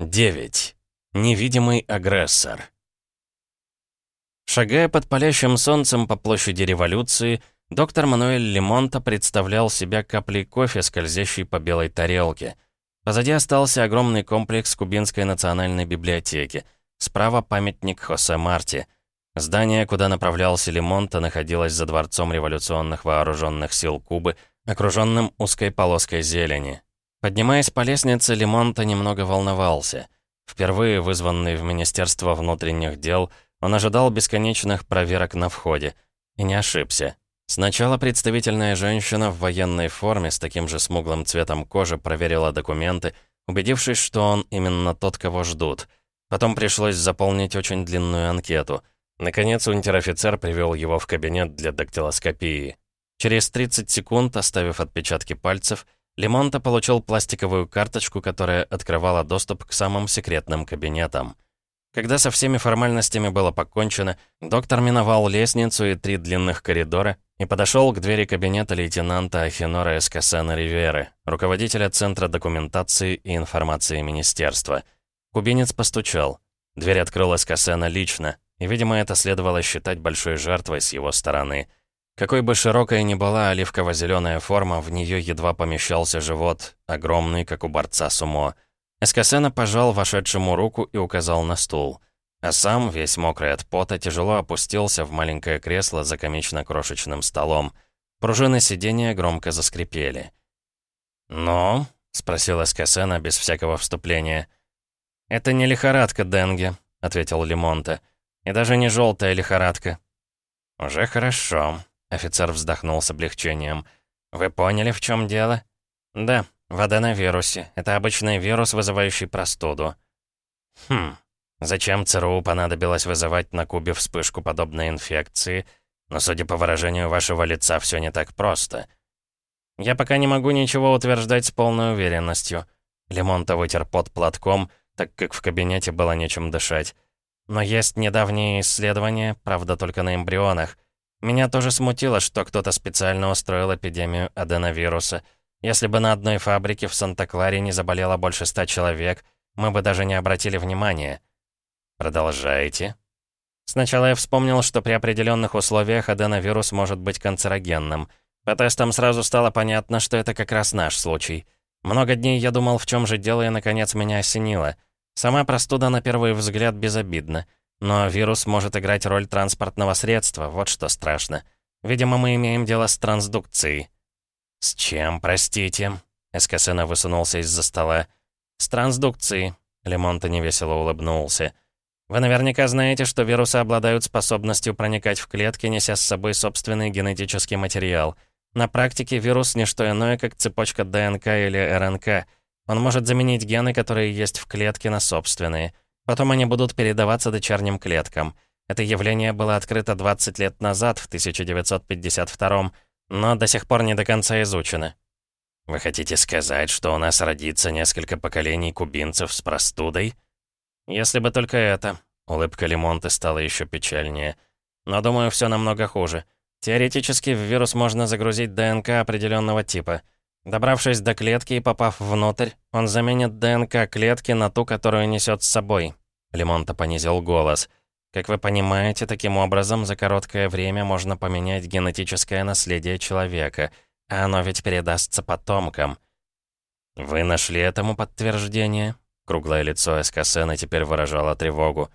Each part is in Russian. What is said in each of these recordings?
9. Невидимый агрессор. Шагая под палящим солнцем по площади революции, доктор Мануэль Лемонта представлял себя каплей кофе, скользящей по белой тарелке. Позади остался огромный комплекс Кубинской национальной библиотеки. Справа памятник Хосе Марти. Здание, куда направлялся Лемонта, находилось за дворцом революционных вооруженных сил Кубы, окруженным узкой полоской зелени. Поднимаясь по лестнице, Лемонта немного волновался. Впервые вызванный в Министерство внутренних дел, он ожидал бесконечных проверок на входе. И не ошибся. Сначала представительная женщина в военной форме с таким же смуглым цветом кожи проверила документы, убедившись, что он именно тот, кого ждут. Потом пришлось заполнить очень длинную анкету. Наконец, унтер-офицер привел его в кабинет для дактилоскопии. Через 30 секунд, оставив отпечатки пальцев, Лемонта получил пластиковую карточку, которая открывала доступ к самым секретным кабинетам. Когда со всеми формальностями было покончено, доктор миновал лестницу и три длинных коридора и подошел к двери кабинета лейтенанта Ахинора Эскасена Риверы, руководителя Центра документации и информации Министерства. Кубинец постучал. Дверь открыл Эскасена лично, и, видимо, это следовало считать большой жертвой с его стороны — какой бы широкой ни была оливково-зеленая форма, в нее едва помещался живот, огромный, как у борца сумо. Эскасена пожал вошедшему руку и указал на стул. А сам, весь мокрый от пота, тяжело опустился в маленькое кресло за комично-крошечным столом. Пружины сиденья громко заскрипели. «Но?» — спросил Эскасена без всякого вступления. «Это не лихорадка Денге», — ответил Лимонте. «И даже не желтая лихорадка». «Уже хорошо», Офицер вздохнул с облегчением. «Вы поняли, в чем дело?» «Да, вода на вирусе. Это обычный вирус, вызывающий простуду». «Хм, зачем ЦРУ понадобилось вызывать на Кубе вспышку подобной инфекции? Но, судя по выражению вашего лица, все не так просто». «Я пока не могу ничего утверждать с полной уверенностью». Лемонта вытер под платком, так как в кабинете было нечем дышать. «Но есть недавние исследования, правда, только на эмбрионах». Меня тоже смутило, что кто-то специально устроил эпидемию аденовируса. Если бы на одной фабрике в Санта-Кларе не заболело больше ста человек, мы бы даже не обратили внимания. Продолжайте. Сначала я вспомнил, что при определенных условиях аденовирус может быть канцерогенным. По тестам сразу стало понятно, что это как раз наш случай. Много дней я думал, в чем же дело, и наконец меня осенило. Сама простуда на первый взгляд безобидна. Но вирус может играть роль транспортного средства, вот что страшно. Видимо, мы имеем дело с трансдукцией. «С чем, простите?» Эскасена высунулся из-за стола. «С трансдукцией», — Лемонта невесело улыбнулся. «Вы наверняка знаете, что вирусы обладают способностью проникать в клетки, неся с собой собственный генетический материал. На практике вирус — не что иное, как цепочка ДНК или РНК. Он может заменить гены, которые есть в клетке, на собственные. Потом они будут передаваться дочерним клеткам. Это явление было открыто 20 лет назад, в 1952 но до сих пор не до конца изучено. Вы хотите сказать, что у нас родится несколько поколений кубинцев с простудой? Если бы только это. Улыбка Лимонты стала еще печальнее. Но думаю, все намного хуже. Теоретически в вирус можно загрузить ДНК определенного типа — Добравшись до клетки и попав внутрь, он заменит ДНК клетки на ту, которую несет с собой. Лимонта понизил голос. Как вы понимаете, таким образом за короткое время можно поменять генетическое наследие человека, а оно ведь передастся потомкам. Вы нашли этому подтверждение? Круглое лицо Эскасена теперь выражало тревогу.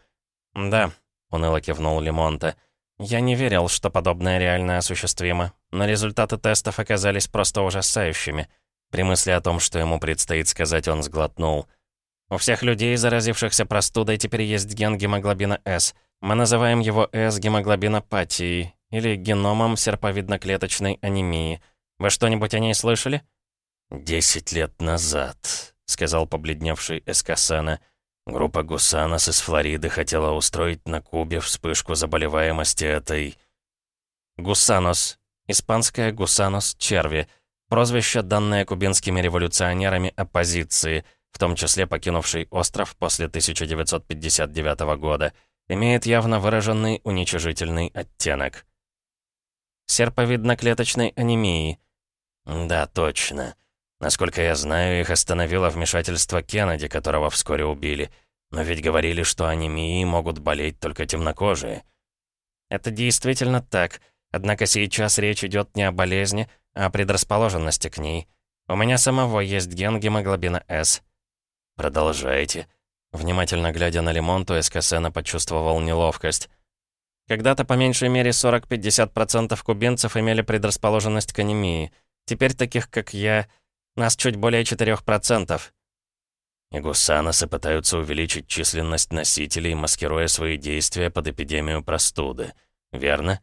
«Да», — уныло кивнул Лимонта. «Я не верил, что подобное реально осуществимо, но результаты тестов оказались просто ужасающими. При мысли о том, что ему предстоит сказать, он сглотнул. У всех людей, заразившихся простудой, теперь есть ген гемоглобина С. Мы называем его С-гемоглобинопатией или геномом серповидноклеточной анемии. Вы что-нибудь о ней слышали? «Десять лет назад», — сказал побледневший Эскасена, группа Гусанос из Флориды хотела устроить на Кубе вспышку заболеваемости этой... Гусанос Испанская гусанос черви. Прозвище, данное кубинскими революционерами оппозиции, в том числе покинувший остров после 1959 года, имеет явно выраженный уничижительный оттенок. Серповидно-клеточной анемии. Да, точно. Насколько я знаю, их остановило вмешательство Кеннеди, которого вскоре убили. Но ведь говорили, что анемии могут болеть только темнокожие. Это действительно так. Однако сейчас речь идет не о болезни, а о предрасположенности к ней. У меня самого есть ген гемоглобина С. Продолжайте. Внимательно глядя на Лимонту, Эскосена почувствовал неловкость. Когда-то по меньшей мере 40-50% кубинцев имели предрасположенность к анемии. Теперь таких, как я, нас чуть более 4%. И гусаносы пытаются увеличить численность носителей, маскируя свои действия под эпидемию простуды. Верно?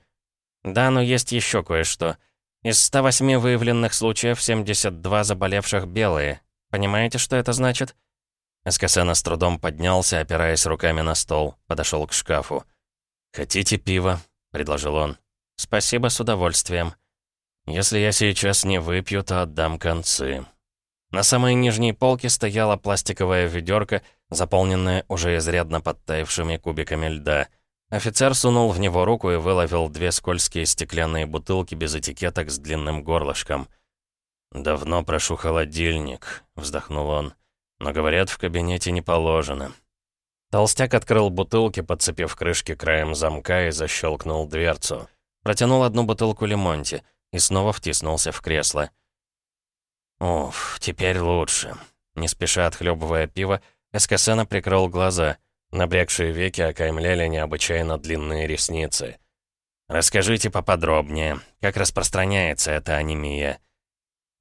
Да, но есть еще кое-что. Из 108 выявленных случаев 72 заболевших белые. Понимаете, что это значит? Эскосена с трудом поднялся, опираясь руками на стол, подошел к шкафу. «Хотите пива?» — предложил он. «Спасибо, с удовольствием». «Если я сейчас не выпью, то отдам концы». На самой нижней полке стояла пластиковая ведерко, заполненная уже изрядно подтаявшими кубиками льда. Офицер сунул в него руку и выловил две скользкие стеклянные бутылки без этикеток с длинным горлышком. «Давно прошу холодильник», — вздохнул он. «Но, говорят, в кабинете не положено». Толстяк открыл бутылки, подцепив крышки краем замка и защелкнул дверцу. Протянул одну бутылку лимонти и снова втиснулся в кресло. Уф, теперь лучше. Не спеша отхлебывая пиво, Эскосена прикрыл глаза. Набрякшие веки окаймляли необычайно длинные ресницы. «Расскажите поподробнее, как распространяется эта анемия?»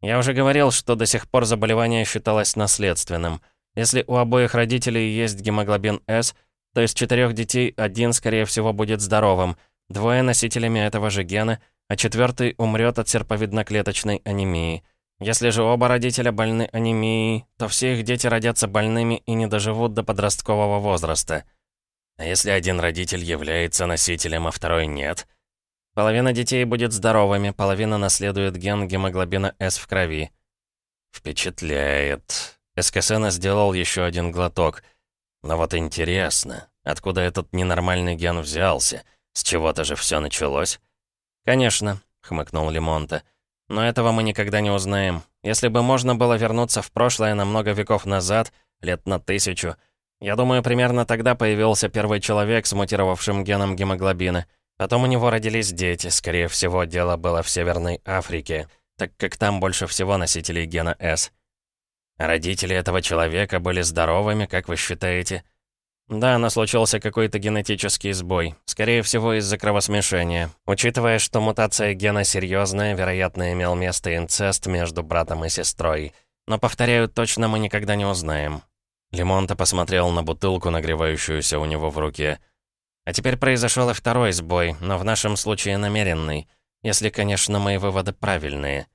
«Я уже говорил, что до сих пор заболевание считалось наследственным», если у обоих родителей есть гемоглобин С, то из четырех детей один, скорее всего, будет здоровым, двое носителями этого же гена, а четвертый умрет от серповидноклеточной анемии. Если же оба родителя больны анемией, то все их дети родятся больными и не доживут до подросткового возраста. А если один родитель является носителем, а второй нет? Половина детей будет здоровыми, половина наследует ген гемоглобина С в крови. Впечатляет. Эскосена сделал еще один глоток. Но вот интересно, откуда этот ненормальный ген взялся? С чего-то же все началось? «Конечно», — хмыкнул Лимонта. «Но этого мы никогда не узнаем. Если бы можно было вернуться в прошлое на много веков назад, лет на тысячу, я думаю, примерно тогда появился первый человек с мутировавшим геном гемоглобина. Потом у него родились дети, скорее всего, дело было в Северной Африке, так как там больше всего носителей гена S. Родители этого человека были здоровыми, как вы считаете? Да, но случился какой-то генетический сбой. Скорее всего, из-за кровосмешения. Учитывая, что мутация гена серьезная, вероятно, имел место инцест между братом и сестрой. Но, повторяю, точно мы никогда не узнаем. Лимонта посмотрел на бутылку, нагревающуюся у него в руке. А теперь произошел и второй сбой, но в нашем случае намеренный. Если, конечно, мои выводы правильные.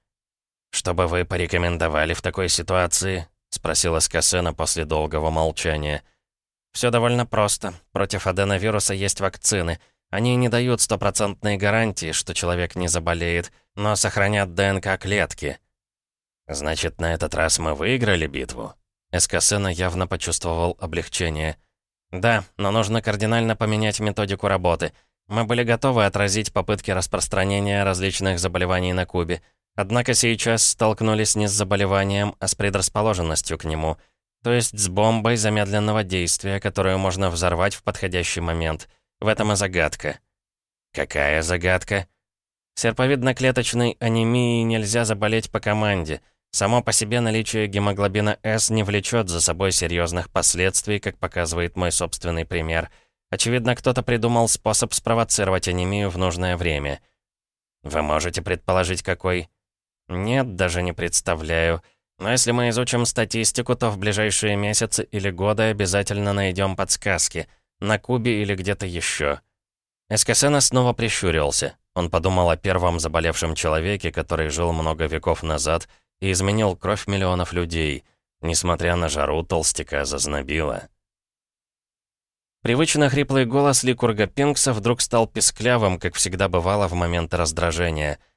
«Что бы вы порекомендовали в такой ситуации?» — спросила Скасена после долгого молчания. «Все довольно просто. Против аденовируса есть вакцины. Они не дают стопроцентной гарантии, что человек не заболеет, но сохранят ДНК клетки». «Значит, на этот раз мы выиграли битву?» Эскосена явно почувствовал облегчение. «Да, но нужно кардинально поменять методику работы. Мы были готовы отразить попытки распространения различных заболеваний на Кубе. Однако сейчас столкнулись не с заболеванием, а с предрасположенностью к нему. То есть с бомбой замедленного действия, которую можно взорвать в подходящий момент. В этом и загадка. Какая загадка? Серповидно-клеточной анемией нельзя заболеть по команде. Само по себе наличие гемоглобина С не влечет за собой серьезных последствий, как показывает мой собственный пример. Очевидно, кто-то придумал способ спровоцировать анемию в нужное время. Вы можете предположить, какой? «Нет, даже не представляю. Но если мы изучим статистику, то в ближайшие месяцы или годы обязательно найдем подсказки. На Кубе или где-то еще». Эскосена снова прищурился. Он подумал о первом заболевшем человеке, который жил много веков назад и изменил кровь миллионов людей. Несмотря на жару, толстяка зазнобило. Привычно хриплый голос Ликурга Пинкса вдруг стал песклявым, как всегда бывало в моменты раздражения —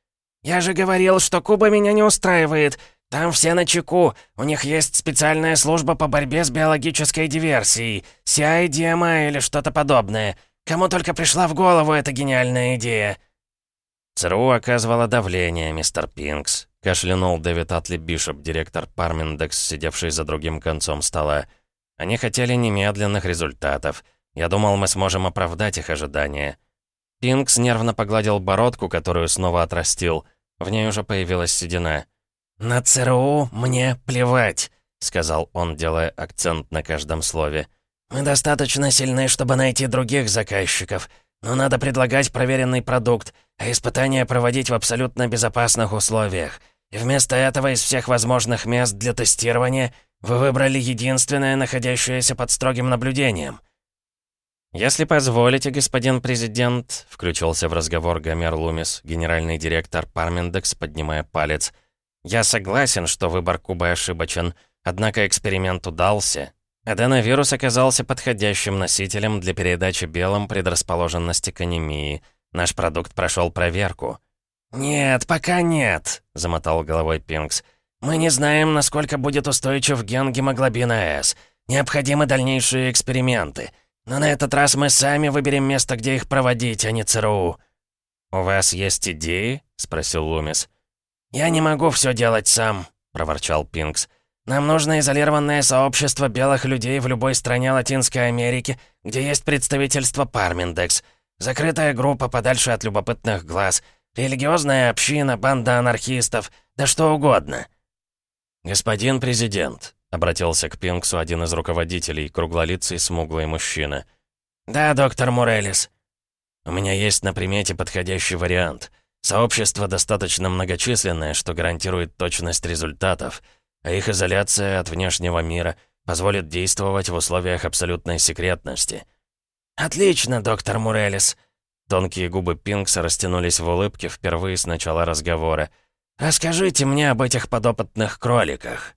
«Я же говорил, что Куба меня не устраивает. Там все на чеку. У них есть специальная служба по борьбе с биологической диверсией. CIDMA или что-то подобное. Кому только пришла в голову эта гениальная идея». ЦРУ оказывало давление, мистер Пинкс. — кашлянул Дэвид Атли Бишоп, директор Парминдекс, сидевший за другим концом стола. «Они хотели немедленных результатов. Я думал, мы сможем оправдать их ожидания». Пинкс нервно погладил бородку, которую снова отрастил. В ней уже появилась седина. «На ЦРУ мне плевать», — сказал он, делая акцент на каждом слове. «Мы достаточно сильны, чтобы найти других заказчиков, но надо предлагать проверенный продукт, а испытания проводить в абсолютно безопасных условиях. И вместо этого из всех возможных мест для тестирования вы выбрали единственное, находящееся под строгим наблюдением». «Если позволите, господин президент», — включился в разговор Гомер Лумис, генеральный директор Парминдекс, поднимая палец. «Я согласен, что выбор Кубы ошибочен, однако эксперимент удался. Аденовирус оказался подходящим носителем для передачи белым предрасположенности к анемии. Наш продукт прошел проверку». «Нет, пока нет», — замотал головой Пинкс. «Мы не знаем, насколько будет устойчив ген гемоглобина С. Необходимы дальнейшие эксперименты. Но на этот раз мы сами выберем место, где их проводить, а не ЦРУ». «У вас есть идеи?» — спросил Лумис. «Я не могу все делать сам», — проворчал Пинкс. «Нам нужно изолированное сообщество белых людей в любой стране Латинской Америки, где есть представительство Парминдекс. Закрытая группа подальше от любопытных глаз. Религиозная община, банда анархистов, да что угодно». «Господин президент», — обратился к Пинксу один из руководителей, круглолицый смуглый мужчина. «Да, доктор Мурелис». «У меня есть на примете подходящий вариант. Сообщество достаточно многочисленное, что гарантирует точность результатов, а их изоляция от внешнего мира позволит действовать в условиях абсолютной секретности». «Отлично, доктор Мурелис». Тонкие губы Пинкса растянулись в улыбке впервые с начала разговора. «Расскажите мне об этих подопытных кроликах».